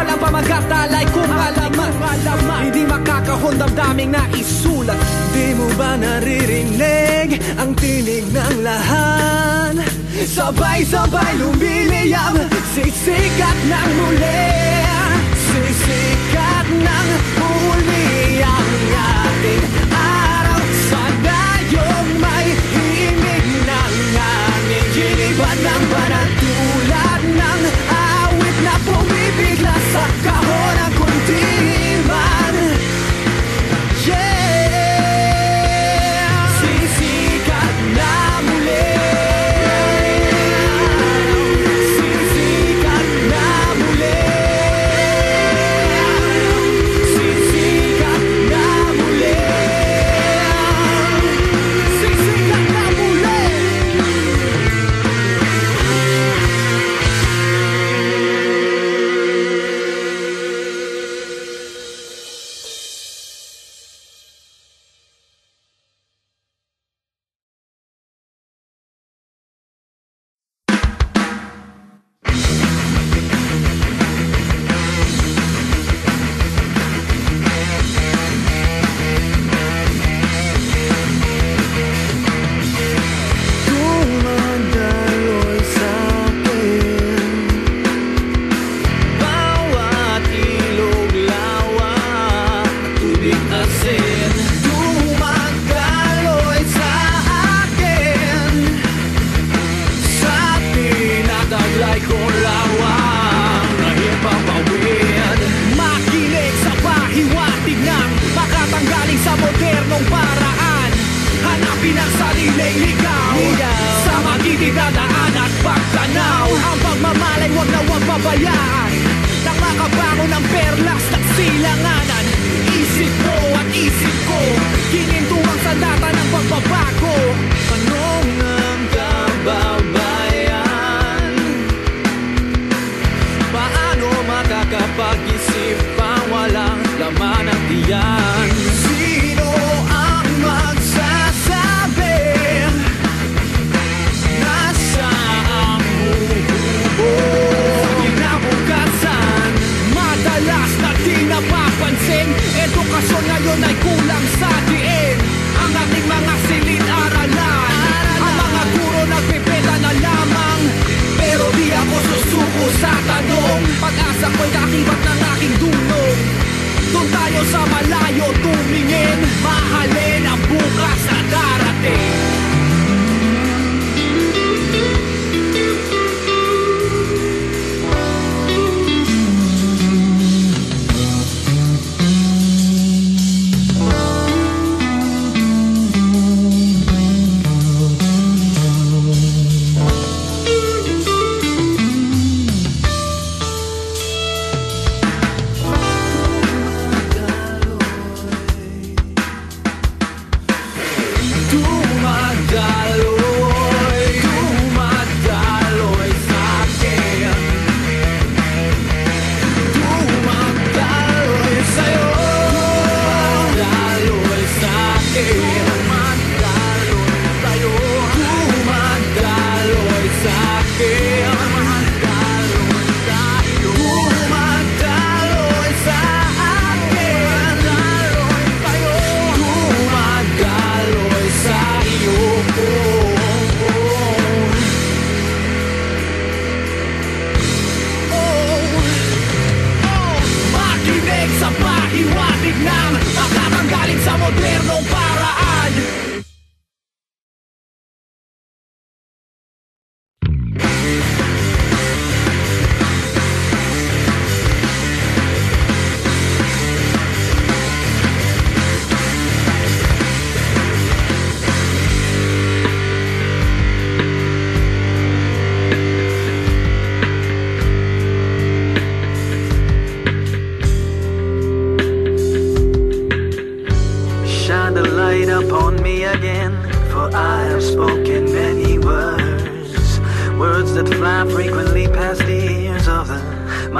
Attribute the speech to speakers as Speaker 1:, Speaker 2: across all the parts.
Speaker 1: Walang pamagkatalay kung alaman Hindi makakahon damdaming na isulat Di mo ba naririnig ang tinig ng lahan? Sabay-sabay lumiliyam Sisikat ng muli Sisikat ng muli Ang ating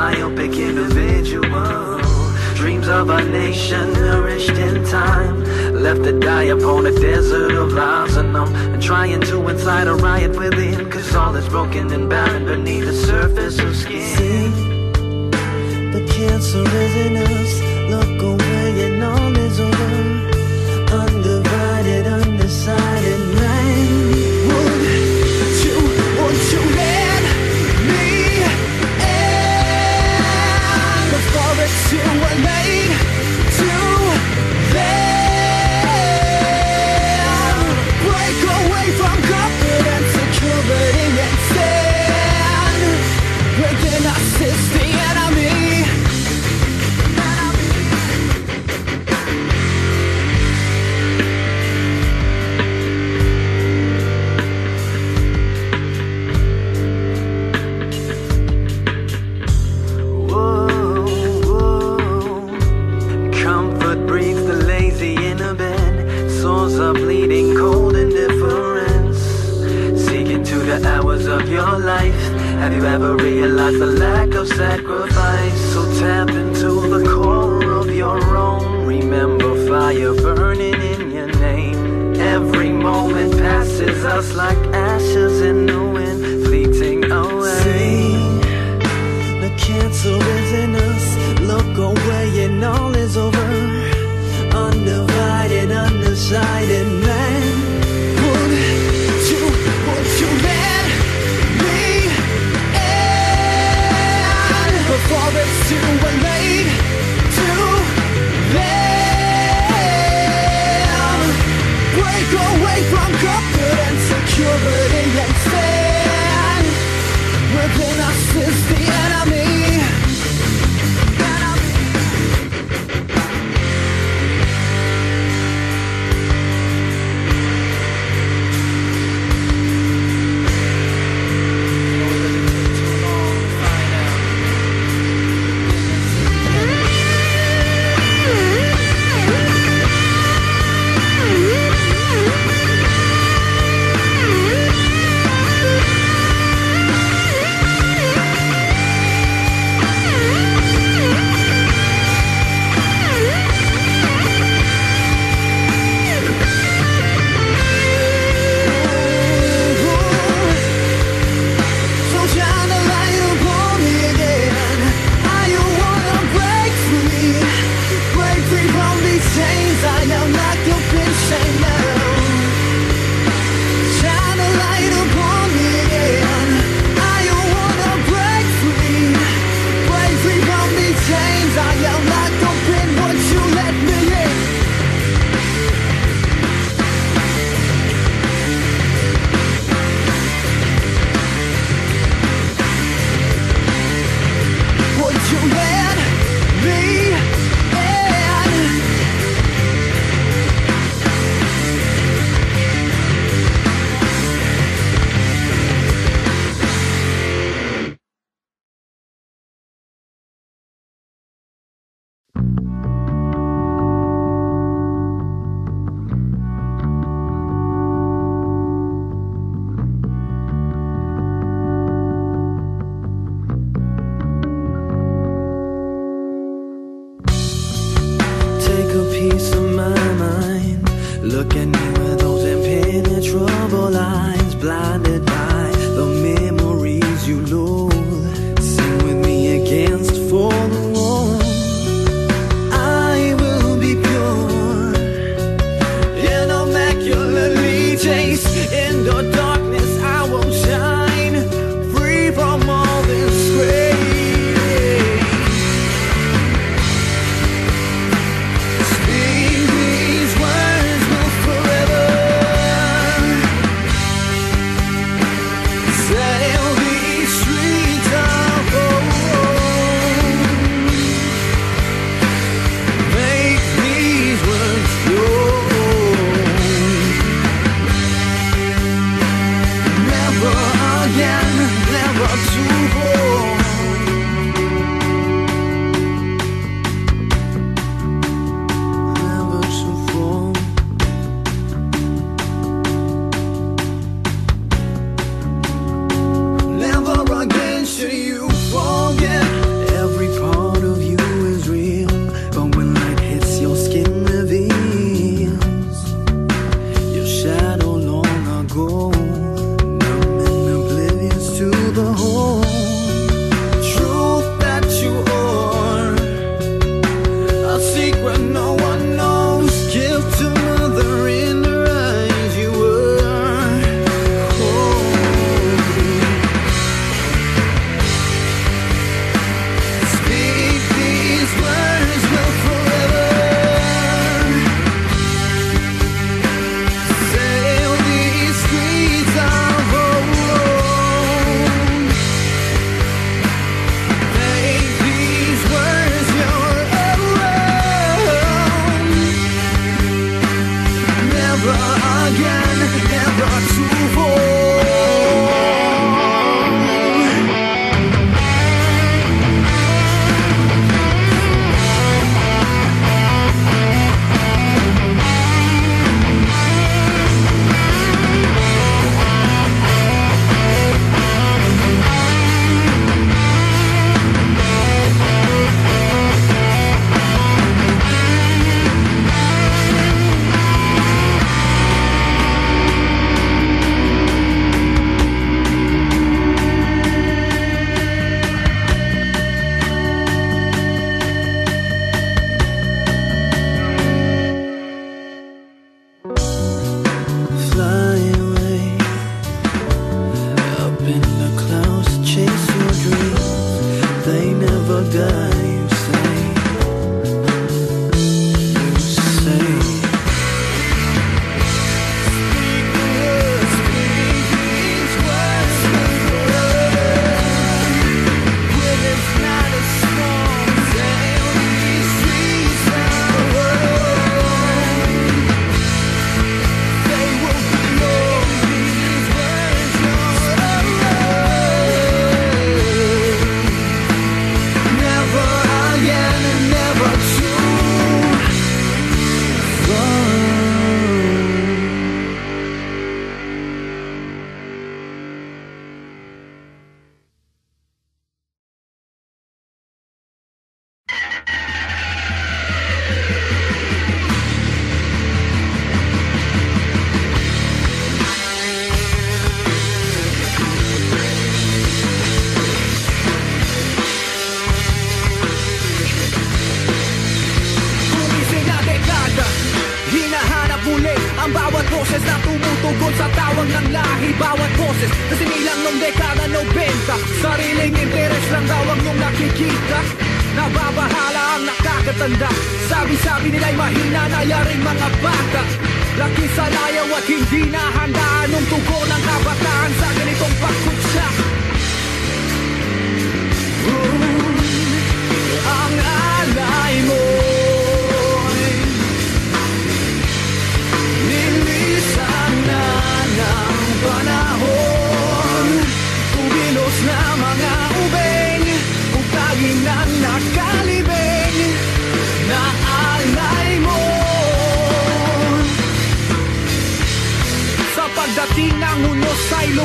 Speaker 2: myopic individual. Dreams of a nation nourished in time. Left to die upon a desert of lies and I'm trying to incite a riot within. Cause all is broken and barren beneath the surface of skin.
Speaker 3: See, the cancer is in us. Look away
Speaker 1: it's too
Speaker 2: hours of your life. Have you ever realized the lack of sacrifice? So tap into the core of your own. Remember fire burning in your name. Every moment passes us like ashes in the wind, fleeting away.
Speaker 3: See, the cancer is in us. Look away and all is over. Undivided, undecided
Speaker 1: and security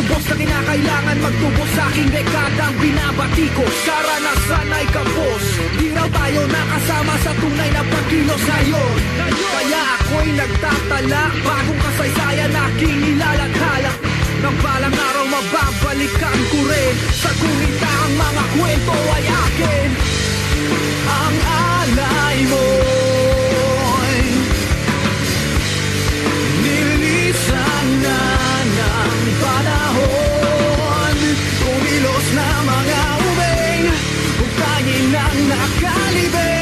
Speaker 1: lubos na kinakailangan magtubos sa aking dekadang binabati ko. Karanasan ay kapos. Di raw tayo nakasama sa tunay na pagkilos ngayon Kaya ako'y nagtatala Bagong kasaysayan aking nilalathala Nang balang araw mababalikan ko rin. Sa kunita ang mga kwento ay akin. Ang alay mo panahon. Kumilos na mga ubing Hukayin ang nakalibing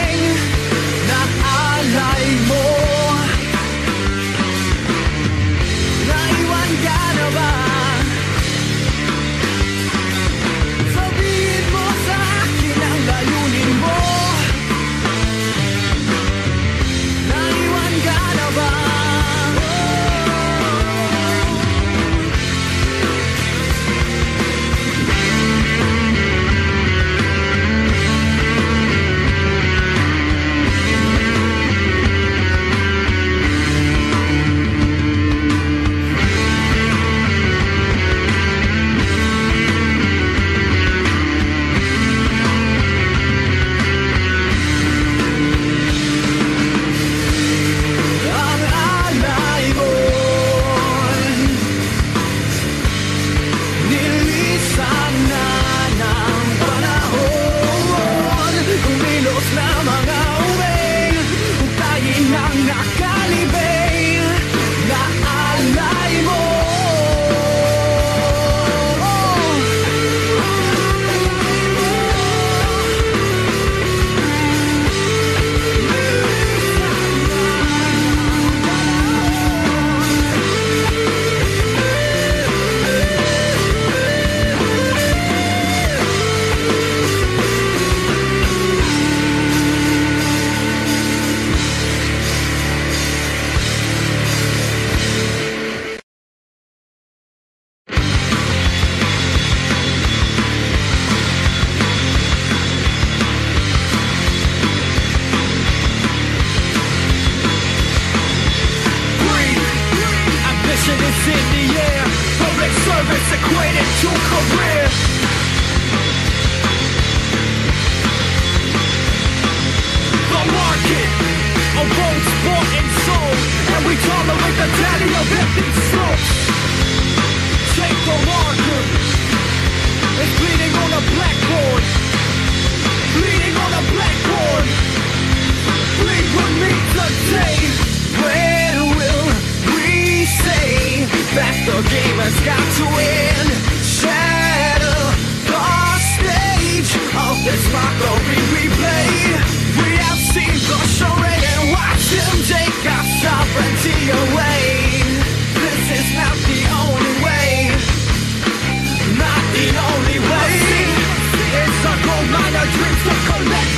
Speaker 1: of dreams collect.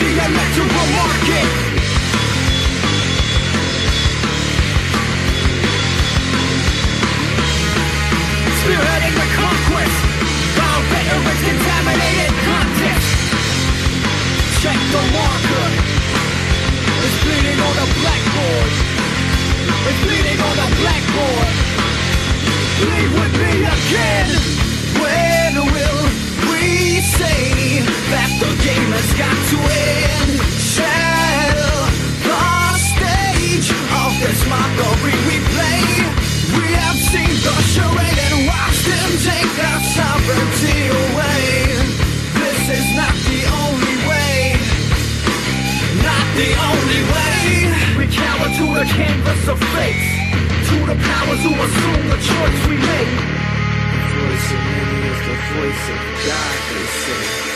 Speaker 1: The electoral market. The conquest. Contaminated. Check the marker. It's bleeding on the blackboard. It's bleeding on the blackboard. With me again. When will say that the game has got to end? Shatter the stage of this mockery we play. We have seen the charade and watched them take our sovereignty away. This is not the only way. Not the only way. We cower to the canvas of fate, to the
Speaker 3: voice in any of the voice of God, they say.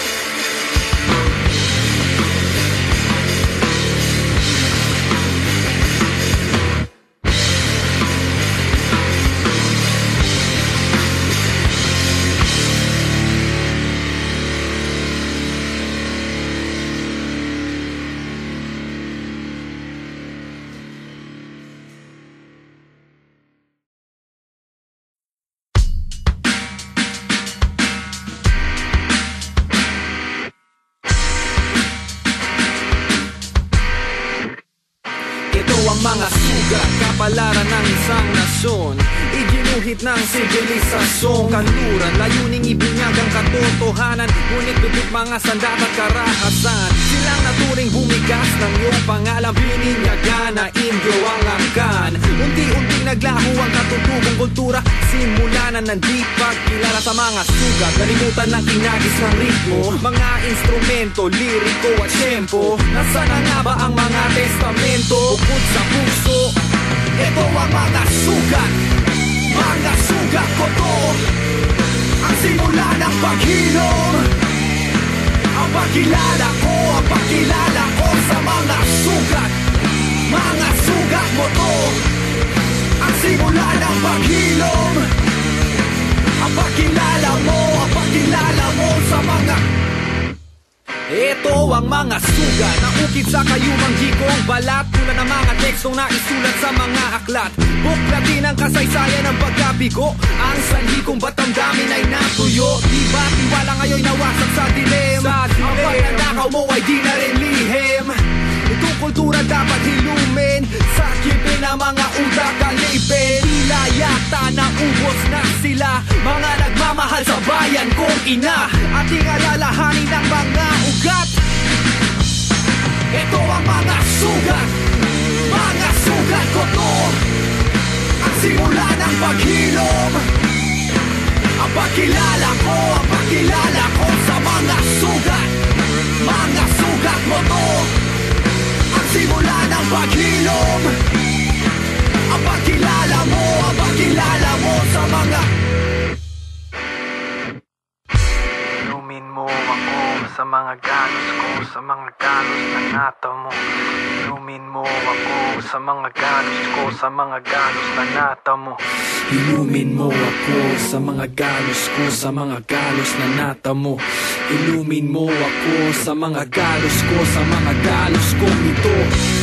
Speaker 3: Ang pagkilala mo Ang pagkilala mo sa mga ito ang mga sugat na ukit sa kayumang higong balat. Tulad ng mga tekstong na isulat sa mga aklat. Buklatin ang kasaysayan ng pagkabigo. Ang sanhi kung ba't ang damin ay natuyo. Di ba tiwala ngayon nawasak sa dilim Ang pagnanakaw mo ay di na rin lihim Itong kultura dapat hilumin Sa kipin ng mga utak alipin Tila yata na ubos na sila. Mga nagmamahal sa bayan kong ina. Ating alalahanin ng mga ugat. Ito ang mga sugat. Mga sugat ko to. Ang simula ng paghilom. Ang pagkilala ko Ang pagkilala ko sa mga sugat. Mga sugat mo to. Ang paghilom Ang pagkilala mo Ang pagkilala mo sa mga
Speaker 4: Inumin mo ako sa mga galos ko Sa mga galos na nata mo. Inumin mo ako sa mga galos ko Sa mga galos na nata mo.
Speaker 1: Inumin mo ako sa mga galos ko Sa mga galos na nata mo. Inumin mo ako sa mga galos ko Sa mga galos ko ito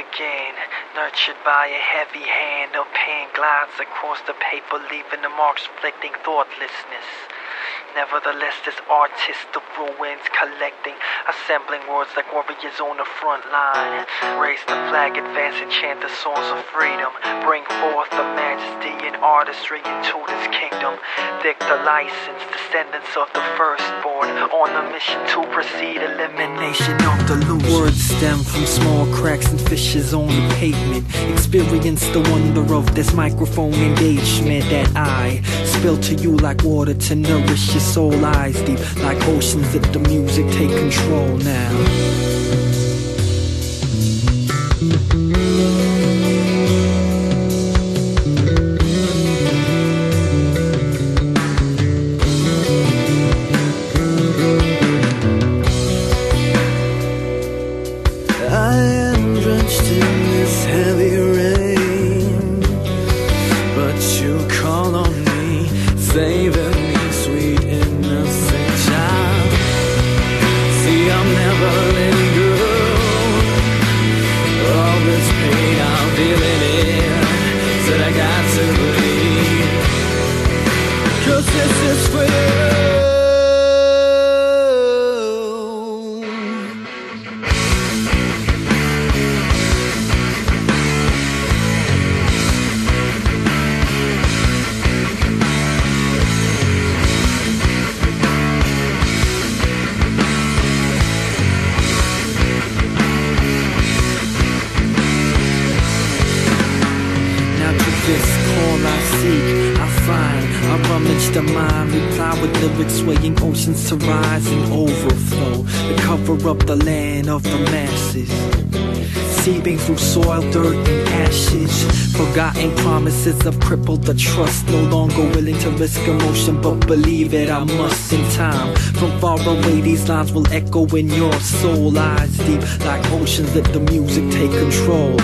Speaker 5: again,
Speaker 3: nurtured by a heavy hand of pain glides across the paper, leaving the marks reflecting thoughtlessness. Nevertheless, this artist of ruins collecting, assembling words like warriors on the front line. Raise the flag, advance and chant the songs of freedom. Bring forth the majesty and artistry into this kingdom. Dick the license, descendants of the firstborn, on a mission to proceed elimination of the loose.
Speaker 1: Words stem from small cracks and fissures on the pavement. Experience the wonder of this microphone engagement that I spill to you like water to nourish your soul. Eyes deep like oceans. Let the music take control now. Promises have crippled the trust. No longer willing to risk emotion, but believe it, I must in time. From far away, these lines will echo in your soul. Eyes deep like oceans, let the music take control.